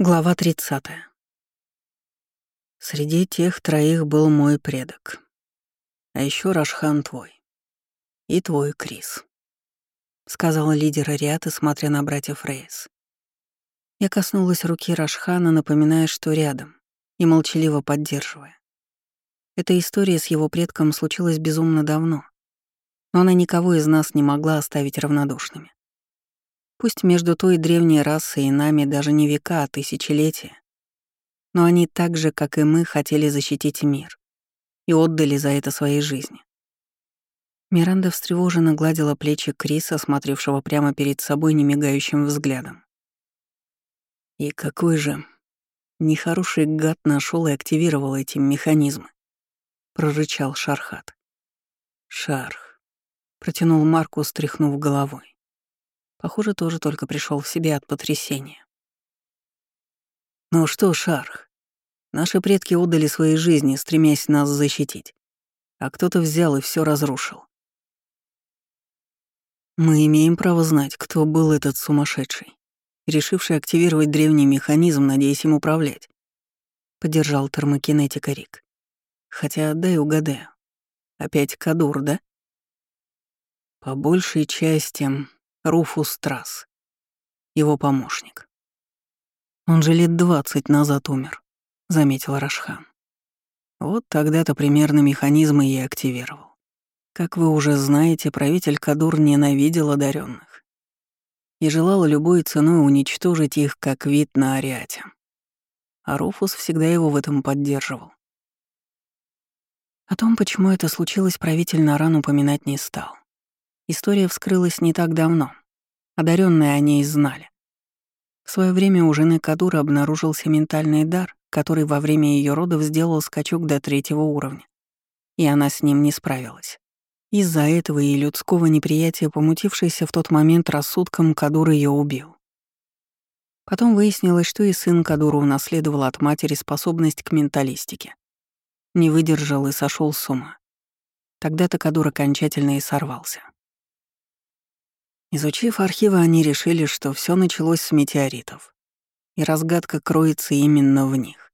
Глава 30. Среди тех троих был мой предок. А еще Рашхан твой. И твой Крис. Сказал лидер Ариаты, смотря на братьев Рейс. Я коснулась руки Рашхана, напоминая, что рядом, и молчаливо поддерживая. Эта история с его предком случилась безумно давно, но она никого из нас не могла оставить равнодушными. Пусть между той древней расой и нами даже не века, а тысячелетия. Но они так же, как и мы, хотели защитить мир и отдали за это свои жизни. Миранда встревоженно гладила плечи Криса, смотревшего прямо перед собой немигающим взглядом. И какой же нехороший гад нашел и активировал эти механизмы, прорычал Шархат. Шарх, протянул Марку, стряхнув головой. Похоже, тоже только пришел в себя от потрясения. «Ну что, Шарх, наши предки отдали свои жизни, стремясь нас защитить, а кто-то взял и все разрушил. Мы имеем право знать, кто был этот сумасшедший, решивший активировать древний механизм, надеясь им управлять. Поддержал термокинетика Рик. Хотя, дай угадаю. Опять Кадур, да? По большей части Руфус Трасс, его помощник. Он же лет двадцать назад умер, заметил Рашхан. Вот тогда-то примерно механизмы и активировал. Как вы уже знаете, правитель Кадур ненавидел одаренных и желал любой ценой уничтожить их как вид на Ариате. А Руфус всегда его в этом поддерживал. О том, почему это случилось, правитель Наран упоминать не стал. История вскрылась не так давно. Одаренные о ней знали. В свое время у жены Кадура обнаружился ментальный дар, который во время ее родов сделал скачок до третьего уровня. И она с ним не справилась. Из-за этого и людского неприятия, помутившейся в тот момент рассудком, Кадур ее убил. Потом выяснилось, что и сын Кадура унаследовал от матери способность к менталистике. Не выдержал и сошел с ума. Тогда-то Кадур окончательно и сорвался. Изучив архивы, они решили, что все началось с метеоритов, и разгадка кроется именно в них.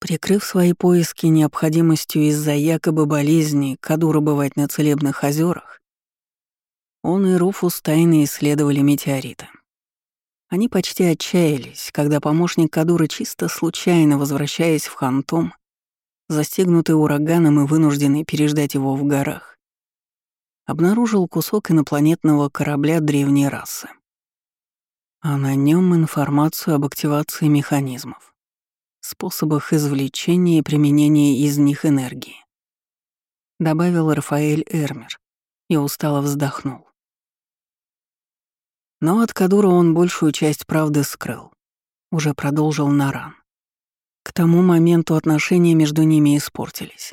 Прикрыв свои поиски необходимостью из-за якобы болезни Кадура бывать на целебных озерах, он и Руфус тайно исследовали метеориты. Они почти отчаялись, когда помощник Кадура чисто случайно, возвращаясь в Хантом, застегнутый ураганом и вынужденный переждать его в горах, обнаружил кусок инопланетного корабля древней расы. А на нем информацию об активации механизмов, способах извлечения и применения из них энергии. Добавил Рафаэль Эрмер и устало вздохнул. Но от Кадура он большую часть правды скрыл. Уже продолжил Наран. К тому моменту отношения между ними испортились.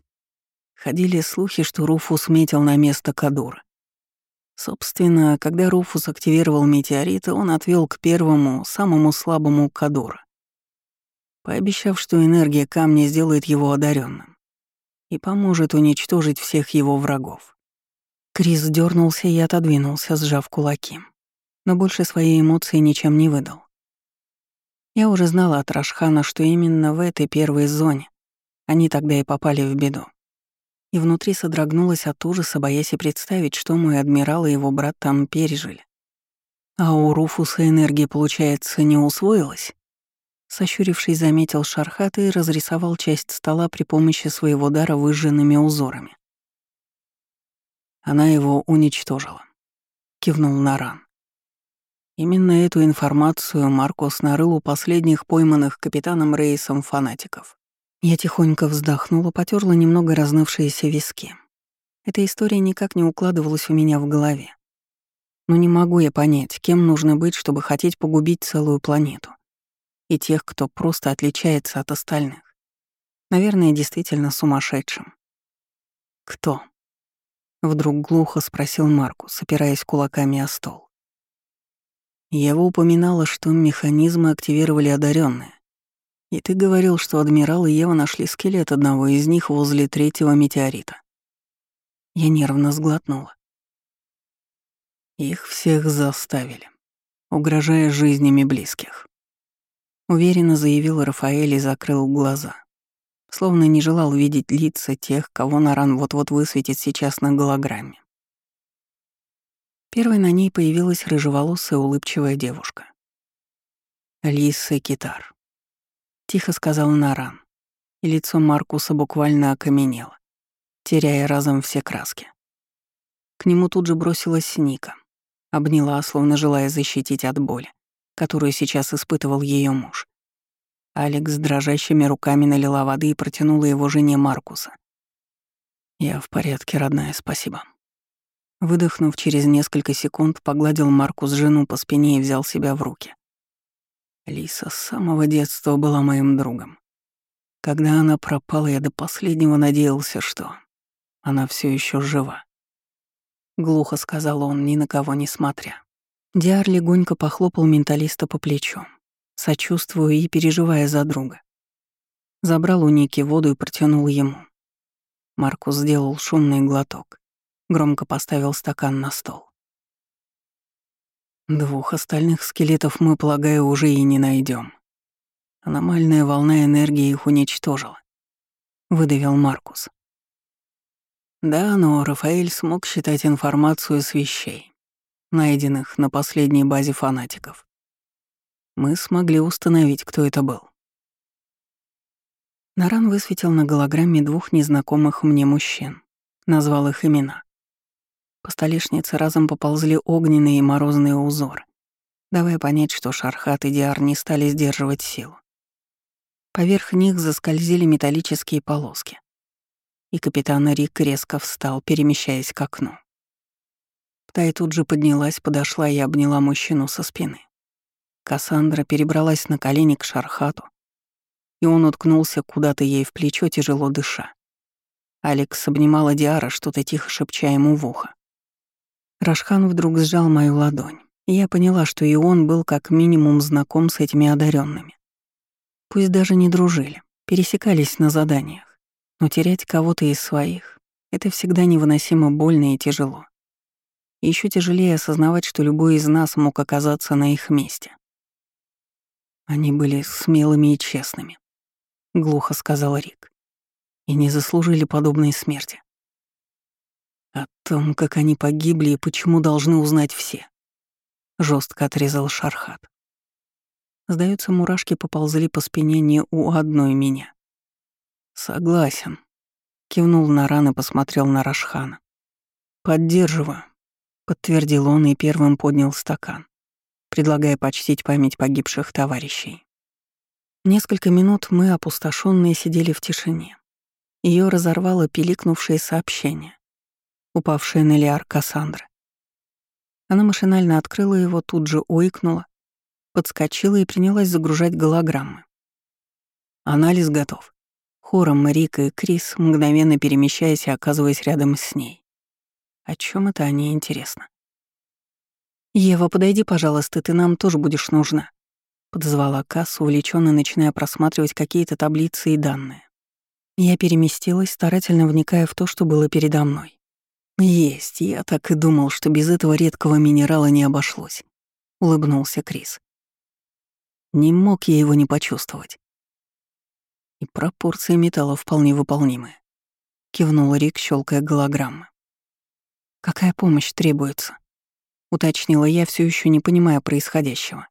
Ходили слухи, что Руфус метил на место Кадура. Собственно, когда Руфус активировал метеориты, он отвел к первому, самому слабому Кадура, пообещав, что энергия камня сделает его одаренным и поможет уничтожить всех его врагов. Крис дернулся и отодвинулся, сжав кулаки, но больше своей эмоции ничем не выдал. Я уже знала от Рашхана, что именно в этой первой зоне они тогда и попали в беду и внутри содрогнулась от ужаса, боясь и представить, что мой адмирал и его брат там пережили. А у Руфуса энергия, получается, не усвоилась? Сощурившись, заметил Шархат и разрисовал часть стола при помощи своего дара выжженными узорами. Она его уничтожила. Кивнул Наран. Именно эту информацию Маркос нарыл у последних пойманных капитаном Рейсом фанатиков. Я тихонько вздохнула, потерла немного разнывшиеся виски. Эта история никак не укладывалась у меня в голове. Но не могу я понять, кем нужно быть, чтобы хотеть погубить целую планету. И тех, кто просто отличается от остальных. Наверное, действительно сумасшедшим. «Кто?» — вдруг глухо спросил Маркус, опираясь кулаками о стол. Ева упоминала, что механизмы активировали одаренные, и ты говорил, что адмирал и Ева нашли скелет одного из них возле третьего метеорита. Я нервно сглотнула. Их всех заставили, угрожая жизнями близких. Уверенно заявил Рафаэль и закрыл глаза. Словно не желал видеть лица тех, кого Наран вот-вот высветит сейчас на голограмме. Первой на ней появилась рыжеволосая улыбчивая девушка. Лиса Китар. Тихо сказал Наран, и лицо Маркуса буквально окаменело, теряя разом все краски. К нему тут же бросилась Ника, обняла, словно желая защитить от боли которую сейчас испытывал ее муж. Алекс дрожащими руками налила воды и протянула его жене Маркуса. «Я в порядке, родная, спасибо». Выдохнув через несколько секунд, погладил Маркус жену по спине и взял себя в руки. Лиса с самого детства была моим другом. Когда она пропала, я до последнего надеялся, что она все еще жива. Глухо сказал он, ни на кого не смотря. Диар легонько похлопал менталиста по плечу, сочувствуя и переживая за друга. Забрал у Ники воду и протянул ему. Маркус сделал шумный глоток, громко поставил стакан на стол. Двух остальных скелетов мы, полагаю, уже и не найдем. Аномальная волна энергии их уничтожила. Выдавил Маркус. Да, но Рафаэль смог считать информацию с вещей найденных на последней базе фанатиков. Мы смогли установить, кто это был. Наран высветил на голограмме двух незнакомых мне мужчин, назвал их имена. По столешнице разом поползли огненные и морозные узоры, давая понять, что Шархат и Диар не стали сдерживать силу. Поверх них заскользили металлические полоски. И капитан Рик резко встал, перемещаясь к окну. Тай тут же поднялась, подошла и обняла мужчину со спины. Кассандра перебралась на колени к Шархату, и он уткнулся куда-то ей в плечо, тяжело дыша. Алекс обнимала Диара, что-то тихо шепча ему в ухо. Рашхан вдруг сжал мою ладонь, и я поняла, что и он был как минимум знаком с этими одаренными. Пусть даже не дружили, пересекались на заданиях, но терять кого-то из своих — это всегда невыносимо больно и тяжело. Еще тяжелее осознавать, что любой из нас мог оказаться на их месте. Они были смелыми и честными, — глухо сказал Рик, — и не заслужили подобной смерти. О том, как они погибли и почему должны узнать все. Жестко отрезал Шархат. Сдаются, мурашки поползли по спине не у одной меня. Согласен. Кивнул Наран и посмотрел на Рашхана. Поддерживаю подтвердил он и первым поднял стакан, предлагая почтить память погибших товарищей. Несколько минут мы, опустошенные, сидели в тишине. Ее разорвало пиликнувшее сообщение, упавшее на лиар Кассандры. Она машинально открыла его, тут же ойкнула, подскочила и принялась загружать голограммы. Анализ готов. Хором Рика и Крис, мгновенно перемещаясь и оказываясь рядом с ней. О чем это они, интересно? «Ева, подойди, пожалуйста, ты нам тоже будешь нужна», — подозвала Касс, увлеченно начиная просматривать какие-то таблицы и данные. Я переместилась, старательно вникая в то, что было передо мной. «Есть, я так и думал, что без этого редкого минерала не обошлось», — улыбнулся Крис. Не мог я его не почувствовать. И пропорции металла вполне выполнимые. Кивнул Рик, щелкая голограммы. «Какая помощь требуется?» — уточнила я, все еще не понимая происходящего.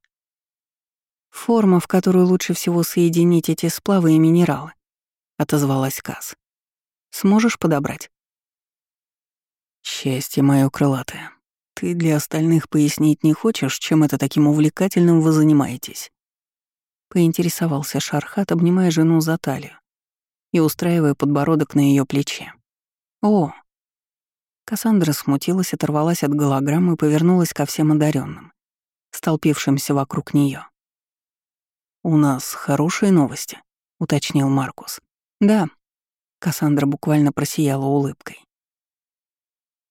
«Форма, в которую лучше всего соединить эти сплавы и минералы», — отозвалась Каз. «Сможешь подобрать?» «Счастье мое крылатое. Ты для остальных пояснить не хочешь, чем это таким увлекательным вы занимаетесь?» Поинтересовался Шархат, обнимая жену за талию и устраивая подбородок на ее плече. «О, Кассандра смутилась, оторвалась от голограммы и повернулась ко всем одаренным, столпившимся вокруг нее. «У нас хорошие новости», — уточнил Маркус. «Да», — Кассандра буквально просияла улыбкой.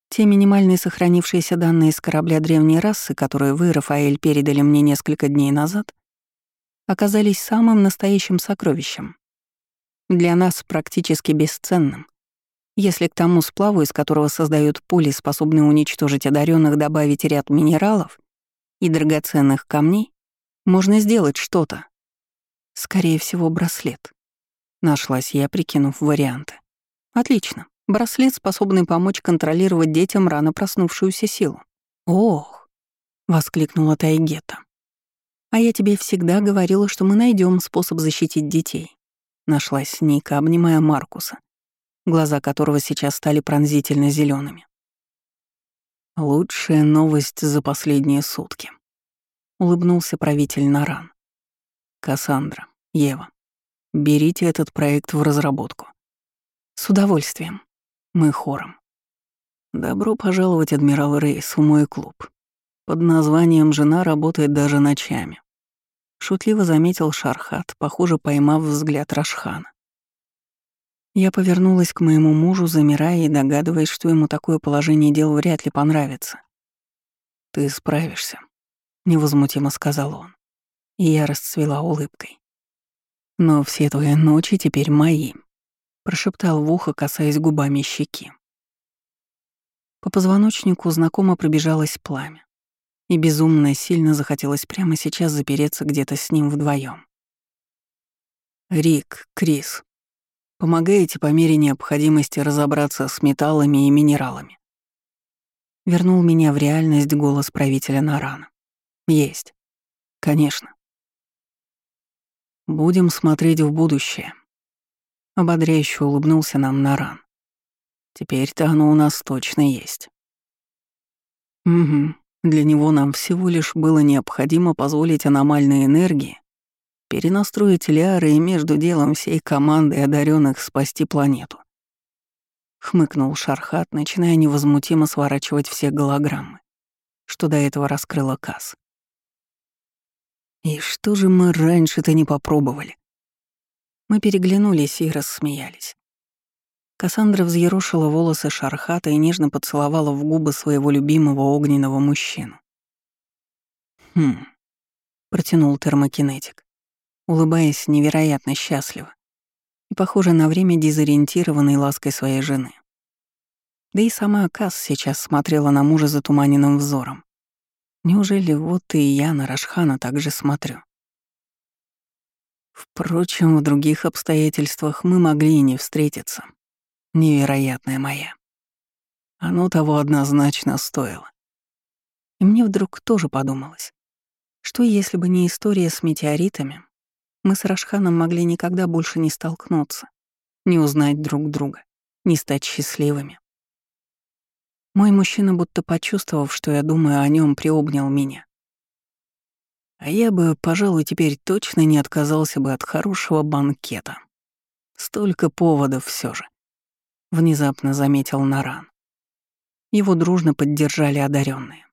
Те минимальные сохранившиеся данные с корабля древней расы, которые вы, Рафаэль, передали мне несколько дней назад, оказались самым настоящим сокровищем. Для нас практически бесценным. Если к тому сплаву, из которого создают пули, способные уничтожить одаренных, добавить ряд минералов и драгоценных камней, можно сделать что-то. Скорее всего, браслет. Нашлась я, прикинув варианты. Отлично. Браслет, способный помочь контролировать детям рано проснувшуюся силу. Ох, воскликнула Тайгета. А я тебе всегда говорила, что мы найдем способ защитить детей. Нашлась Ника, обнимая Маркуса, глаза которого сейчас стали пронзительно зелеными. Лучшая новость за последние сутки. Улыбнулся правитель Наран. Кассандра, Ева, берите этот проект в разработку. С удовольствием. Мы хором. Добро пожаловать, адмирал Рейс, в мой клуб. Под названием «Жена работает даже ночами». Шутливо заметил Шархат, похоже, поймав взгляд Рашхана. Я повернулась к моему мужу, замирая и догадываясь, что ему такое положение дел вряд ли понравится. «Ты справишься», — невозмутимо сказал он. И я расцвела улыбкой. «Но все твои ночи теперь мои», — прошептал в ухо, касаясь губами щеки. По позвоночнику знакомо пробежалось пламя, и безумно сильно захотелось прямо сейчас запереться где-то с ним вдвоем. «Рик, Крис, Помогаете по мере необходимости разобраться с металлами и минералами. Вернул меня в реальность голос правителя Нарана. Есть. Конечно. Будем смотреть в будущее. Ободряюще улыбнулся нам Наран. Теперь-то оно у нас точно есть. Угу. Для него нам всего лишь было необходимо позволить аномальной энергии перенастроить Лиары и между делом всей команды одаренных спасти планету. Хмыкнул Шархат, начиная невозмутимо сворачивать все голограммы, что до этого раскрыла Касс. И что же мы раньше-то не попробовали? Мы переглянулись и рассмеялись. Кассандра взъерошила волосы Шархата и нежно поцеловала в губы своего любимого огненного мужчину. «Хм», — протянул термокинетик улыбаясь невероятно счастливо и, похоже, на время дезориентированной лаской своей жены. Да и сама Касс сейчас смотрела на мужа затуманенным взором. Неужели вот и я на Рашхана также смотрю? Впрочем, в других обстоятельствах мы могли и не встретиться. Невероятная моя. Оно того однозначно стоило. И мне вдруг тоже подумалось, что если бы не история с метеоритами, мы с Рашханом могли никогда больше не столкнуться, не узнать друг друга, не стать счастливыми. Мой мужчина, будто почувствовав, что я думаю о нем, приобнял меня. А я бы, пожалуй, теперь точно не отказался бы от хорошего банкета. Столько поводов все же. Внезапно заметил Наран. Его дружно поддержали одаренные.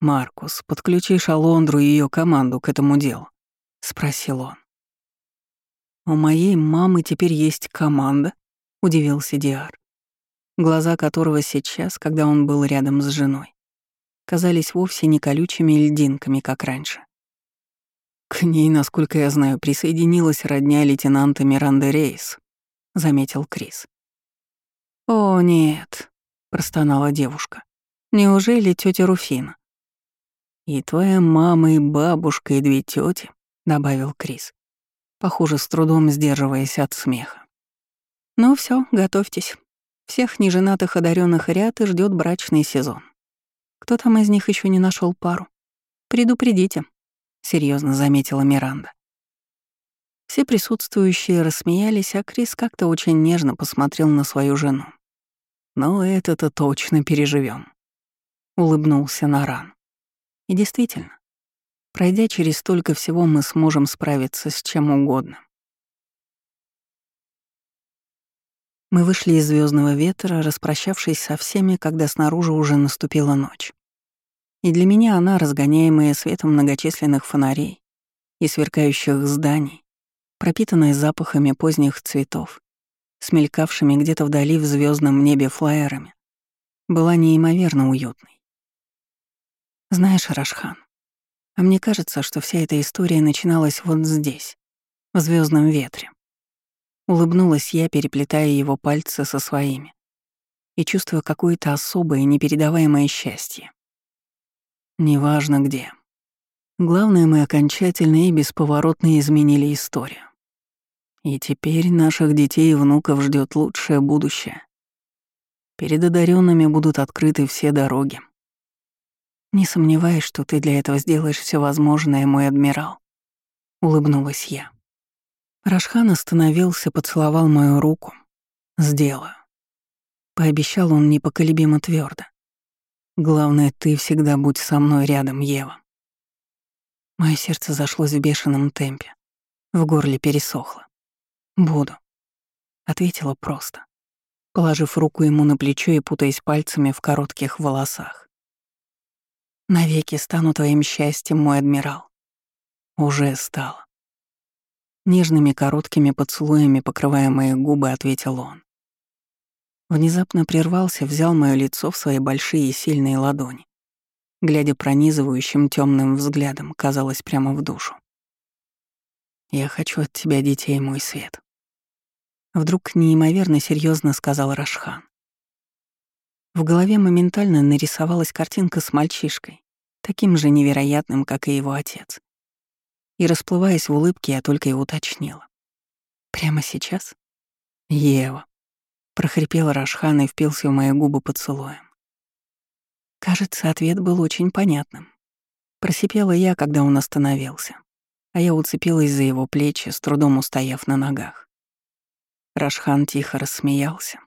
«Маркус, подключи Шалондру и ее команду к этому делу. — спросил он. «У моей мамы теперь есть команда?» — удивился Диар, глаза которого сейчас, когда он был рядом с женой, казались вовсе не колючими льдинками, как раньше. «К ней, насколько я знаю, присоединилась родня лейтенанта Миранды Рейс», — заметил Крис. «О, нет», — простонала девушка. «Неужели тетя Руфина?» «И твоя мама, и бабушка, и две тети добавил Крис, похоже, с трудом сдерживаясь от смеха. Ну все, готовьтесь. Всех неженатых одаренных ряд и ждет брачный сезон. Кто там из них еще не нашел пару? Предупредите, серьезно заметила Миранда. Все присутствующие рассмеялись, а Крис как-то очень нежно посмотрел на свою жену. «Но это-то точно переживем, улыбнулся Наран. И действительно, Пройдя через столько всего, мы сможем справиться с чем угодно. Мы вышли из звездного ветра, распрощавшись со всеми, когда снаружи уже наступила ночь. И для меня она, разгоняемая светом многочисленных фонарей и сверкающих зданий, пропитанная запахами поздних цветов, смелькавшими где-то вдали в звездном небе флайерами, была неимоверно уютной. Знаешь, Рашхан, а мне кажется, что вся эта история начиналась вот здесь, в звездном ветре. Улыбнулась я, переплетая его пальцы со своими и чувствуя какое-то особое, непередаваемое счастье. Неважно где. Главное, мы окончательно и бесповоротно изменили историю. И теперь наших детей и внуков ждет лучшее будущее. Перед одаренными будут открыты все дороги. Не сомневаюсь, что ты для этого сделаешь все возможное, мой адмирал. Улыбнулась я. Рашхан остановился, поцеловал мою руку. Сделаю. Пообещал он непоколебимо твердо. Главное, ты всегда будь со мной рядом, Ева. Мое сердце зашлось в бешеном темпе. В горле пересохло. «Буду», — ответила просто, положив руку ему на плечо и путаясь пальцами в коротких волосах. «Навеки стану твоим счастьем, мой адмирал». Уже стало. Нежными короткими поцелуями, покрывая мои губы, ответил он. Внезапно прервался, взял мое лицо в свои большие и сильные ладони, глядя пронизывающим темным взглядом, казалось, прямо в душу. «Я хочу от тебя детей, мой свет», Вдруг неимоверно серьезно сказал Рашхан. В голове моментально нарисовалась картинка с мальчишкой, таким же невероятным, как и его отец. И расплываясь в улыбке, я только и уточнила. «Прямо сейчас?» «Ева», — прохрипел Рашхан и впился в мои губы поцелуем. Кажется, ответ был очень понятным. Просипела я, когда он остановился, а я уцепилась за его плечи, с трудом устояв на ногах. Рашхан тихо рассмеялся,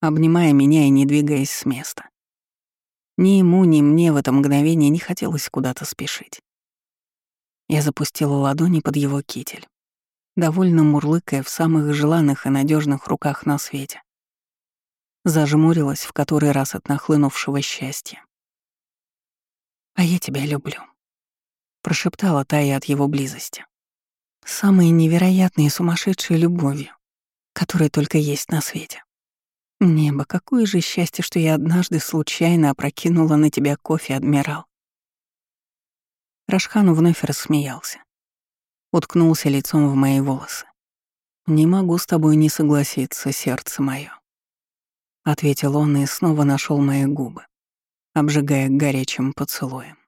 обнимая меня и не двигаясь с места. Ни ему, ни мне в это мгновение не хотелось куда-то спешить. Я запустила ладони под его китель, довольно мурлыкая в самых желанных и надежных руках на свете. Зажмурилась в который раз от нахлынувшего счастья. «А я тебя люблю», — прошептала Тая от его близости. «Самой невероятной и сумасшедшей любовью, которое только есть на свете. Небо, какое же счастье, что я однажды случайно опрокинула на тебя кофе, адмирал. Рашхан вновь рассмеялся. Уткнулся лицом в мои волосы. «Не могу с тобой не согласиться, сердце мое», — ответил он и снова нашел мои губы, обжигая горячим поцелуем.